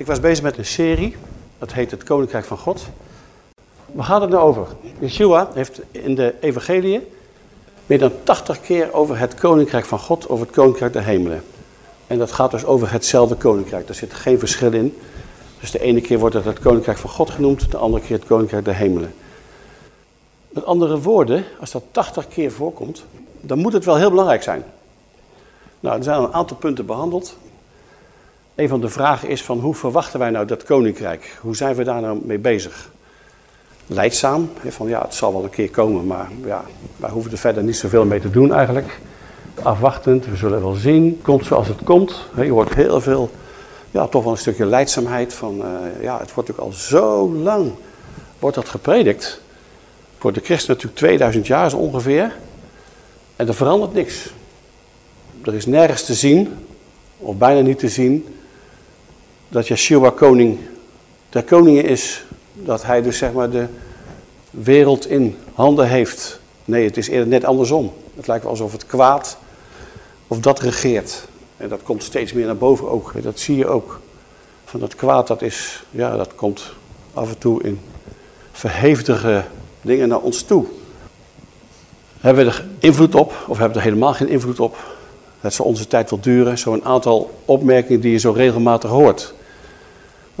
Ik was bezig met een serie, dat heet Het Koninkrijk van God. Waar gaat het nou over? Yeshua heeft in de evangelie meer dan 80 keer over het Koninkrijk van God, over het Koninkrijk der Hemelen. En dat gaat dus over hetzelfde Koninkrijk, daar zit geen verschil in. Dus de ene keer wordt het het Koninkrijk van God genoemd, de andere keer het Koninkrijk der Hemelen. Met andere woorden, als dat 80 keer voorkomt, dan moet het wel heel belangrijk zijn. Nou, er zijn een aantal punten behandeld. Een van de vragen is van hoe verwachten wij nou dat koninkrijk? Hoe zijn we daar nou mee bezig? Leidzaam, van ja, het zal wel een keer komen, maar ja, wij hoeven er verder niet zoveel mee te doen eigenlijk. Afwachtend, we zullen wel zien, komt zoals het komt. Je hoort heel veel, ja, toch wel een stukje leidzaamheid van, uh, ja, het wordt ook al zo lang, wordt dat gepredikt. Voor de christen natuurlijk 2000 jaar ongeveer. En er verandert niks. Er is nergens te zien, of bijna niet te zien, dat Yeshua koning der koningen is. Dat hij dus zeg maar de wereld in handen heeft. Nee, het is eerder net andersom. Het lijkt wel alsof het kwaad of dat regeert. En dat komt steeds meer naar boven ook. Dat zie je ook. Van dat kwaad, dat is, ja, dat komt af en toe in verhevige dingen naar ons toe. Hebben we er invloed op of hebben we er helemaal geen invloed op? Dat zal onze tijd wel duren. Zo'n aantal opmerkingen die je zo regelmatig hoort.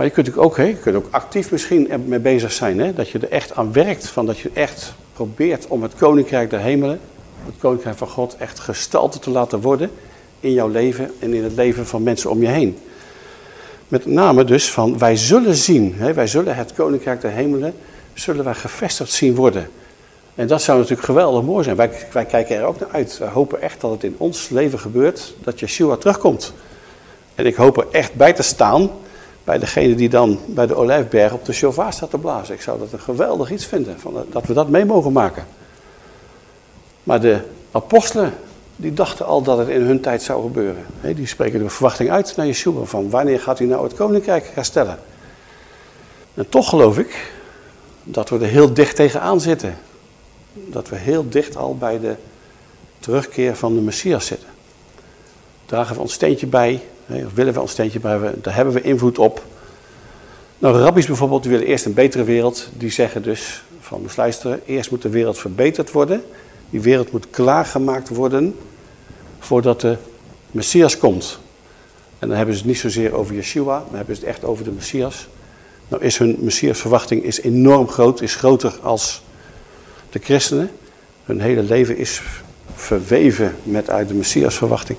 Maar je kunt ook, hè, je ook actief misschien mee bezig zijn. Hè, dat je er echt aan werkt. Van dat je echt probeert om het koninkrijk der hemelen, het koninkrijk van God, echt gestalte te laten worden in jouw leven en in het leven van mensen om je heen. Met name dus van wij zullen zien, hè, wij zullen het koninkrijk der hemelen, zullen wij gevestigd zien worden. En dat zou natuurlijk geweldig mooi zijn. Wij, wij kijken er ook naar uit. Wij hopen echt dat het in ons leven gebeurt, dat Yeshua terugkomt. En ik hoop er echt bij te staan bij degene die dan bij de Olijfberg op de chauffeur staat te blazen. Ik zou dat een geweldig iets vinden, van, dat we dat mee mogen maken. Maar de apostelen, die dachten al dat het in hun tijd zou gebeuren. Die spreken de verwachting uit naar Yeshua, van wanneer gaat hij nou het koninkrijk herstellen? En toch geloof ik dat we er heel dicht tegenaan zitten. Dat we heel dicht al bij de terugkeer van de Messias zitten. Dragen we ons steentje bij of willen we ons steentje bij, daar hebben we invloed op. Nou, rabbies bijvoorbeeld, die willen eerst een betere wereld. Die zeggen dus van, moest luisteren, eerst moet de wereld verbeterd worden. Die wereld moet klaargemaakt worden voordat de Messias komt. En dan hebben ze het niet zozeer over Yeshua, maar hebben ze het echt over de Messias. Nou is hun Messiasverwachting is enorm groot, is groter als de christenen. Hun hele leven is verweven met uit de Messiasverwachting.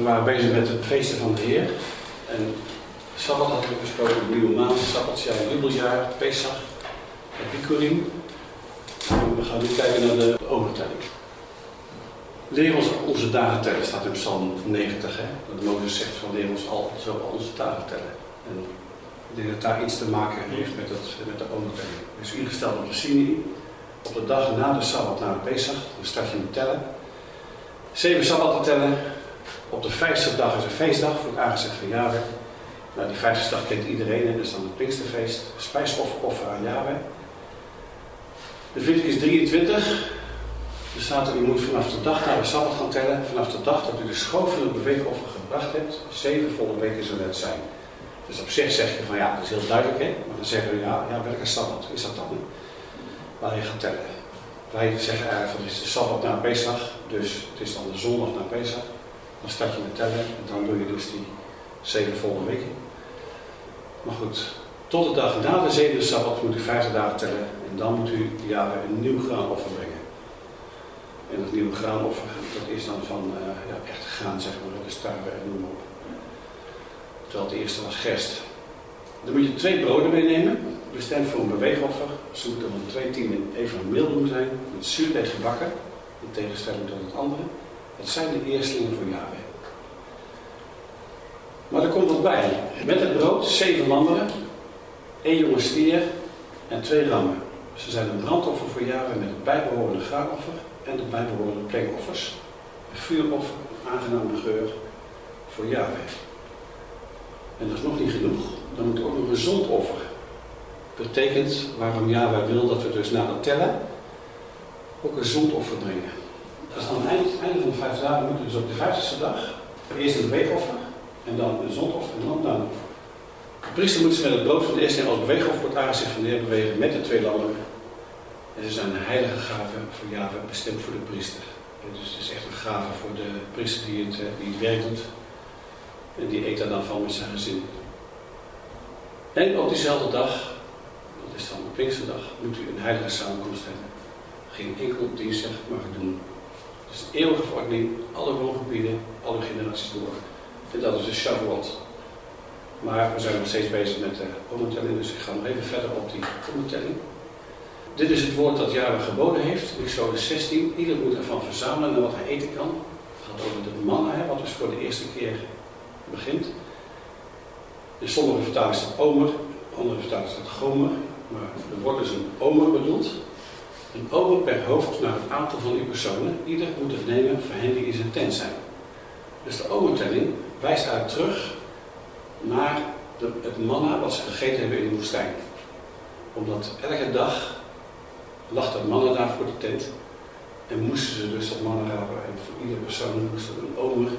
We waren bezig met het feesten van de Heer. En Sabbat hadden we gesproken, nieuwe maand, Sabbatsjaar, jubeljaar, Pesach. En we gaan nu kijken naar de overtelling. Leer ons onze dagen tellen, staat in Psalm 90. Hè? Dat Mozes zegt van leer ons al, zo onze dagen tellen. En ik denk dat daar iets te maken heeft met, het, met de overtelling. Is ingesteld op de Sinai. Op de dag na de Sabbat, na de Pesach, dan start je met tellen. Zeven Sabbatten tellen, op de vijftigste dag is een feestdag het aangezicht van Yahweh. Nou, die vijftigste dag kent iedereen, hè? dat is dan het Pinksterfeest. Spijsoffer aan Yahweh. De is 23. Er staat er, u moet vanaf de dag naar de Sabbat gaan tellen. Vanaf de dag dat u de schoof van het beweegoffer gebracht hebt, zeven volle weken zullen het zijn. Dus op zich zeg je van ja, dat is heel duidelijk hè. Maar dan zeggen we ja, ja welke Sabbat is dat dan? Waar je gaat tellen. Wij zeggen eigenlijk van het is de Sabbat na Pesach, dus het is dan de zondag na Pesach. Dan start je met tellen en dan doe je dus die zeven volle weken. Maar goed, tot de dag na de zevende sabbat moet u vijftig dagen tellen en dan moet u ja, een nieuw graanoffer brengen. En dat nieuwe graanoffer, dat is dan van uh, ja, echt graan, zeg maar, de tarwe en noem maar op. Terwijl het eerste was gerst. Dan moet je twee broden meenemen, bestemd voor een beweegoffer. Ze moeten van twee tienden even milde doen zijn, met zuurdeeg gebakken, in tegenstelling tot het andere. Het zijn de eerstelingen voor Yahweh. Maar er komt wat bij. Met het brood zeven lammeren, één jonge stier en twee rammen. Ze zijn een brandoffer voor Yahweh met het bijbehorende graanoffer en de bijbehorende plengoffers. Een vuuroffer, aangename geur voor Yahweh. En dat is nog niet genoeg. Dan moet ook nog een zondoffer. Betekent waarom Yahweh wil dat we dus na het tellen ook een zondoffer brengen. Dat is dan het einde, van de vijf dagen moeten dus op de vijftigste dag eerst een weekoffer en dan een zondoffer en dan een priester moet ze met het brood van de eerste als beweeghoofd aangezien van de bewegen met de twee lammen. En ze zijn een heilige gave voor Java, bestemd voor de priester. Dus het is echt een gave voor de priester die het, eh, die het werk doet. En die eet daar dan van met zijn gezin. En op diezelfde dag, dat is dan de Pinksterdag, moet u een heilige samenkomst hebben. Geen enkel dinsdag mag u doen. Een eeuwige verordening, alle woongebieden, alle generaties door. En dat is de Shavuot. Maar we zijn nog steeds bezig met de omtelling, dus ik ga nog even verder op die omtelling. Dit is het woord dat Jaren geboden heeft, Exodus 16. Ieder moet ervan verzamelen naar wat hij eten kan. Het gaat over de mannen, wat dus voor de eerste keer begint. In sommige vertalingen staat omer, andere vertalingen staat gomer. Maar er wordt dus een omer bedoeld. Een omer per hoofd naar het aantal van die personen. Ieder moet het nemen voor hen die in zijn tent zijn. Dus de omertelling wijst uit terug naar de, het manna wat ze gegeten hebben in de woestijn. Omdat elke dag lag mannen daar voor de tent. En moesten ze dus dat mannen hebben. En voor iedere persoon moest er een omer,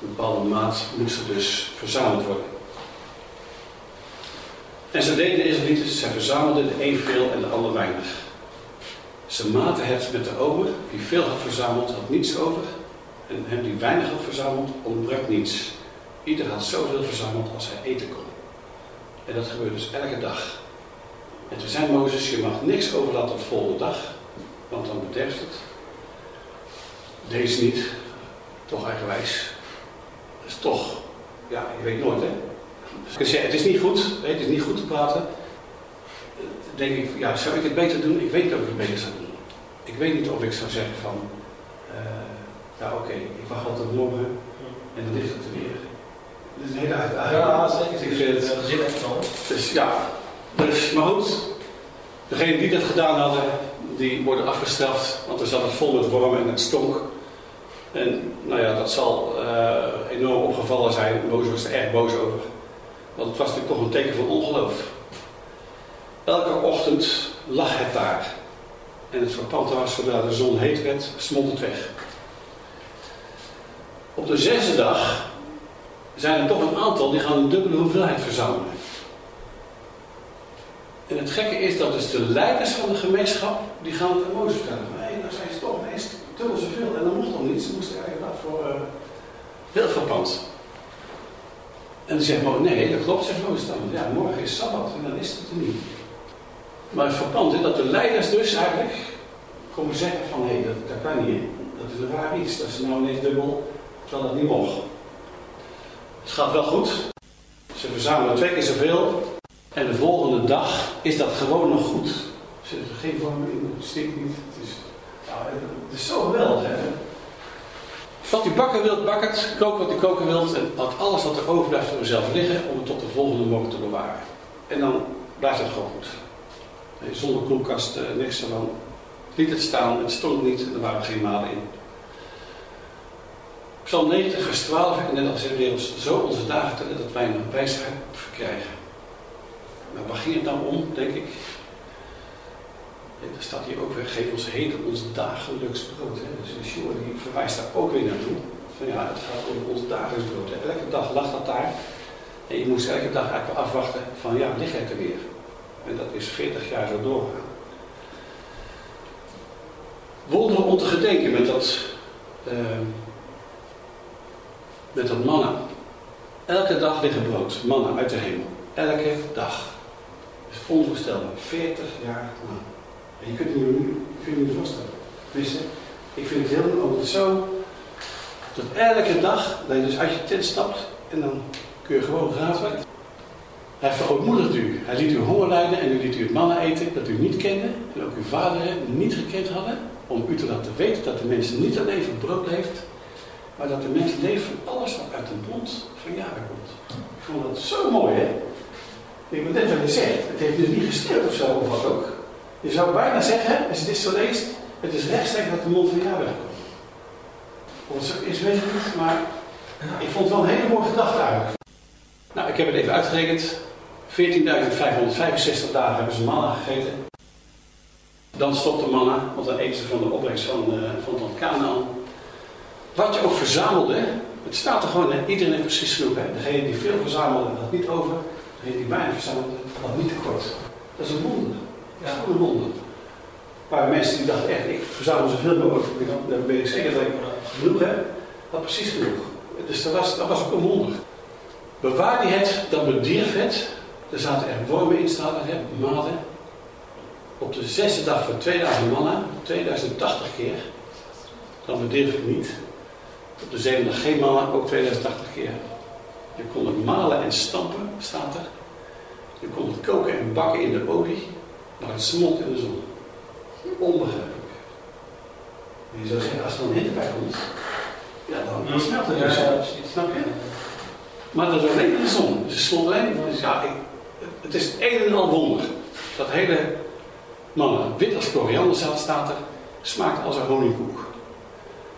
een bepaalde maat, moest er dus verzameld worden. En ze deden is niet, ze verzamelden de een veel en de ander weinig. Ze maten het met de omer, die veel had verzameld, had niets over. En hem die weinig had verzameld, ontbrak niets. Ieder had zoveel verzameld als hij eten kon. En dat gebeurde dus elke dag. En toen zei Mozes, je mag niks overlaten de volgende dag, want dan bederft het. Deze niet, toch eigenwijs. Dus toch, ja, je weet nooit hè. Dus het is niet goed, het is niet goed te praten. Denk ik, ja, zou ik het beter doen? Ik weet niet of ik het beter zou doen. Ik weet niet of ik zou zeggen van, uh, ja oké, ik wacht altijd morgen en dan is het er weer. Het is een hele uitdaging. Ja, zeker. Ik vind het. echt. Dus ja, dus, maar goed, degenen die dat gedaan hadden, die worden afgestraft, want er zat het vol met wormen en het stonk. En nou ja, dat zal uh, enorm opgevallen zijn. Mozes was er erg boos over. Want het was natuurlijk toch een teken van ongeloof. Elke ochtend lag het daar. En het verpante was, zodra de zon heet werd, smolt het weg. Op de zesde dag zijn er toch een aantal die gaan een dubbele hoeveelheid verzamelen. En het gekke is dat dus de leiders van de gemeenschap, die gaan aan Mozes vertellen. Hé, nou zijn ze toch ineens dubbel zoveel. En dat mocht nog niet. Ze moesten eigenlijk voor uh, heel verpand. En dan zegt Mozes, nee, dat klopt, zegt Mozes dan. Ja, morgen is Sabbat en dan is het er niet. Maar het verpand is dat de leiders dus eigenlijk komen zeggen van, hé, dat, dat kan niet. Dat is een raar iets, dat is nou ineens dubbel, terwijl dat niet mocht. Het gaat wel goed. Ze verzamelen twee keer zoveel. En de volgende dag is dat gewoon nog goed. Zit er geen vorm in, het stinkt niet. Het is, het is zo geweldig, hè. Wat u bakken wilt, bak het. Kook wat u koken wilt. En laat alles wat er overblijft voor uzelf liggen om het tot de volgende morgen te bewaren. En dan blijft het gewoon goed. Zonder koelkast, eh, niks ervan. Liet het staan, het stond niet en er waren geen maden in. Psalm 90, vers 12, en net als ons zo onze dagen tellen dat wij een wijsheid verkrijgen. Maar waar ging het dan om, denk ik? Er staat hier ook weer, geef ons heden ons dagelijks brood. Hè? Dus Yeshua die verwijst daar ook weer naartoe. Van ja, het gaat om ons dagelijks brood. Elke dag lag dat daar. En je moest elke dag eigenlijk afwachten van ja, ligt het er weer? En dat is 40 jaar zo doorgegaan. Wonderen om te gedenken met dat, uh, met dat manna. Elke dag liggen brood, manna uit de hemel. Elke dag. Dat is onvoorstelbaar. 40 jaar lang. En je kunt het nu, je niet voorstellen. Tenminste, ik vind het heel altijd zo. Dat elke dag, dat je dus je tent stapt en dan kun je gewoon gratis Hij verootmoedigt u. Hij liet u honger lijden en u liet u het mannen eten dat u niet kende en ook uw vaderen niet gekend hadden. Om u te laten weten dat de mensen niet alleen van brood leeft, maar dat de mensen leven van alles wat uit de mond van jaren komt. Ik vond dat zo mooi, hè? Ik moet net wat je. Het heeft dus niet gestild of zo of wat ook. Je zou bijna zeggen, als je dit zo leest, het is rechtstreeks uit de mond van Jahweh komt. Of het zo is, weet ik niet, maar ik vond het wel een hele mooie gedachte eigenlijk. Nou, ik heb het even uitgerekend. 14.565 dagen hebben ze manna gegeten. Dan stopt de manna, want dan eten ze van de opbrengst van, uh, van het Canaan. Wat je ook verzamelde, Het staat er gewoon, hè? iedereen heeft precies genoeg. Hè? Degene die veel verzamelde, had niet over. Degene die weinig verzamelde, had niet tekort. Dat is een wonder. Dat is gewoon een wonder. Maar mensen die dachten echt, ik verzamel zoveel mogelijk, dan weet ik zeker dat ik genoeg heb, had precies genoeg. Dus dat was, dat was ook een wonder. Bewaar die het, dan bedierf het. Er zaten er wormen in, staat er, maden. Op de zesde dag van 2000 mannen, 2080 keer. Dan bedierf het niet. Op de zevende dag geen mannen, ook 2080 keer. Je kon het malen en stampen, staat er. Je kon het koken en bakken in de olie, maar het smolt in de zon. Onbegrijpelijk. En je zou zeggen, als er een hitte bij komt, ja, dan smelt het dus. Snap je? Maar dat is alleen in de zon. Dus het stond alleen. Dus ja, ik, het is een en al wonder. Dat hele mannen wit als korianderzaad staat er, smaakt als een honingkoek.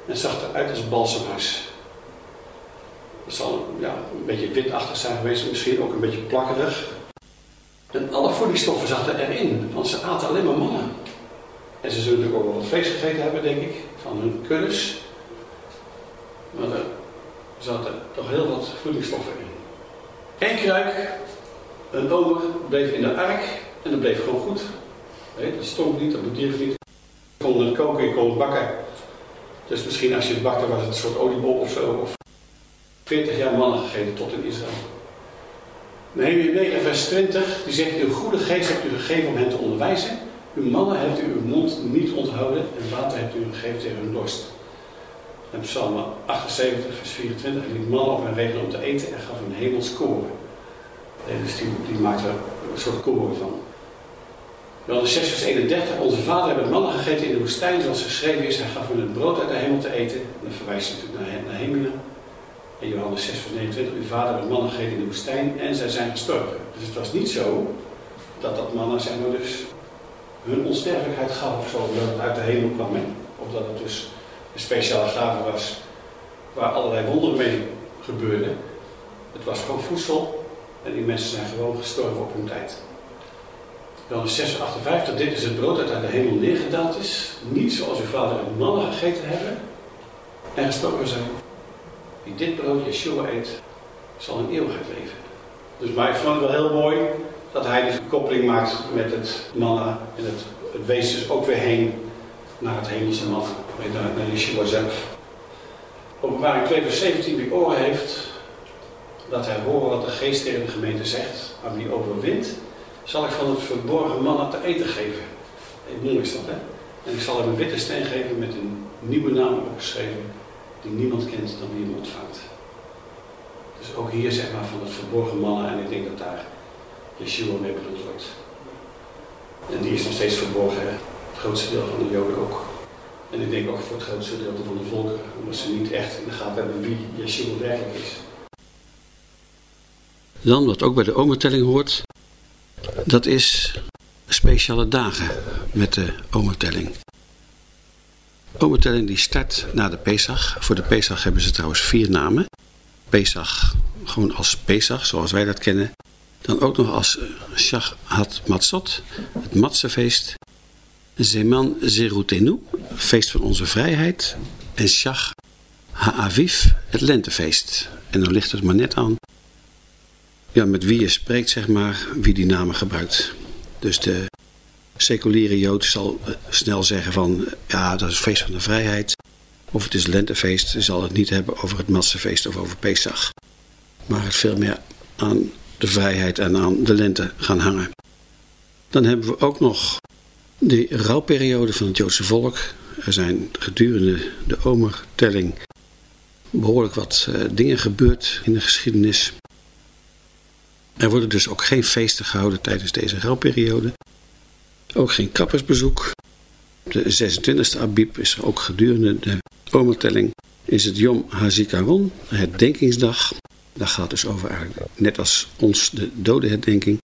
En zag eruit als balsemhuis. Het zal ja, een beetje witachtig zijn geweest, misschien ook een beetje plakkerig. En alle voedingsstoffen zaten erin, want ze aten alleen maar mannen. En ze zullen natuurlijk ook wel wat vlees gegeten hebben, denk ik, van hun kuddes. Maar er zaten toch heel wat voedingsstoffen in. Eén kruik, een omer, bleef in de ark en dat bleef gewoon goed. Nee, dat stond niet, dat bedierf niet. Je kon het koken, je kon het bakken. Dus misschien als je het bakte was het een soort oliebol of zo. Of 40 jaar mannen gegeten tot in Israël. Nehemia 9 vers 20, die zegt, uw goede geest hebt u gegeven om hen te onderwijzen. Uw mannen hebt u uw mond niet onthouden en water hebt u gegeven tegen hun dorst. En Psalm 78 vers 24, en liet mannen op hen regelen om te eten en gaf hun hemels koren. Dus die, die er een soort koren van. Wel 6 vers 31, onze vader hebben mannen gegeten in de woestijn zoals geschreven is. Hij gaf hun het brood uit de hemel te eten. En dan verwijst hij natuurlijk naar, naar Hemelen. En Johannes 6 vers 29, uw vader heeft mannen gegeten in de woestijn en zij zijn gestorven. Dus het was niet zo dat dat mannen zijn maar dus hun onsterfelijkheid gaf of zo, omdat het uit de hemel kwam. Of dat het dus een speciale gave was waar allerlei wonderen mee gebeurden. Het was gewoon voedsel en die mensen zijn gewoon gestorven op hun tijd. Dan 658, dit is het brood dat uit de hemel neergedaald is. Niet zoals uw vader en mannen gegeten hebben en gestorven zijn. Wie dit brood Yeshua eet, zal in eeuwigheid leven. Dus maar ik vond het wel heel mooi dat hij dus een koppeling maakt met het manna en het, het wees dus ook weer heen naar het hemelse manna, naar, naar Yeshua zelf. Openbaring 2 vers 17 wie oren heeft, dat hij horen wat de geest tegen de gemeente zegt, maar wie overwint, zal ik van het verborgen manna te eten geven. Mooi is dat, hè? En ik zal hem een witte steen geven met een nieuwe naam opgeschreven, die niemand kent dan wie hem ontvangt. Dus ook hier zeg maar van het verborgen mannen en ik denk dat daar Yeshua mee bedoeld wordt. En die is nog steeds verborgen, het grootste deel van de Joden ook. En ik denk ook voor het grootste deel van de volkeren, omdat ze niet echt in de gaten hebben wie Yeshua werkelijk is. Dan, wat ook bij de omertelling hoort, dat is speciale dagen met de omertelling. Omertelling die start na de Pesach. Voor de Pesach hebben ze trouwens vier namen. Pesach gewoon als Pesach, zoals wij dat kennen. Dan ook nog als Shachat Matzot, het Matzefeest. Zeman Zerutenu, feest van onze vrijheid. En Shach Ha'aviv, het lentefeest. En dan ligt het maar net aan ja, met wie je spreekt, zeg maar, wie die namen gebruikt. Dus de seculiere Jood zal eh, snel zeggen van, ja, dat is feest van de vrijheid. Of het is lentefeest, zal het niet hebben over het Massefeest of over Pesach. Maar het veel meer aan de vrijheid en aan de lente gaan hangen. Dan hebben we ook nog de rouwperiode van het Joodse volk. Er zijn gedurende de omertelling behoorlijk wat uh, dingen gebeurd in de geschiedenis. Er worden dus ook geen feesten gehouden tijdens deze rouwperiode. Ook geen kappersbezoek. De 26e Abib is ook gedurende de omertelling. Is het Yom HaZikaron, herdenkingsdag. Daar gaat dus over eigenlijk net als ons de dodenherdenking.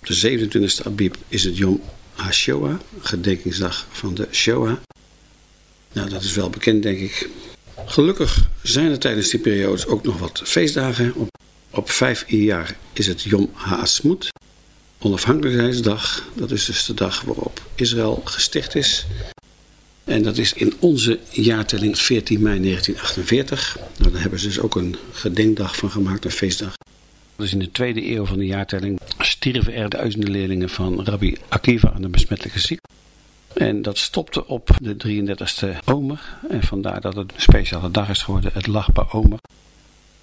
Op de 27e Abib is het Yom HaShoah, gedenkingsdag van de Shoah. Nou, dat is wel bekend denk ik. Gelukkig zijn er tijdens die periodes ook nog wat feestdagen. Op op 5 jaar is het Yom HaAsmut, onafhankelijkheidsdag. Dat is dus de dag waarop Israël gesticht is. En dat is in onze jaartelling 14 mei 1948. Nou, daar hebben ze dus ook een gedenkdag van gemaakt, een feestdag. Dus in de tweede eeuw van de jaartelling stierven er duizenden leerlingen van Rabbi Akiva aan de besmettelijke ziekte. En dat stopte op de 33e Omer. En vandaar dat het een speciale dag is geworden, het Lachba Omer.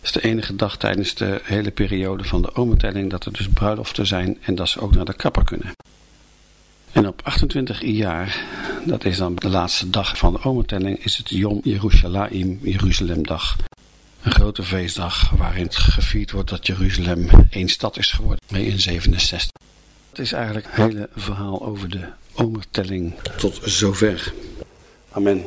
Is de enige dag tijdens de hele periode van de omertelling dat er dus bruiloften zijn en dat ze ook naar de kapper kunnen. En op 28 jaar, dat is dan de laatste dag van de omertelling, is het Yom Yerushalayim, Jeruzalemdag. Een grote feestdag waarin gevierd wordt dat Jeruzalem één stad is geworden, in 67. Het is eigenlijk het hele verhaal over de omertelling tot zover. Amen.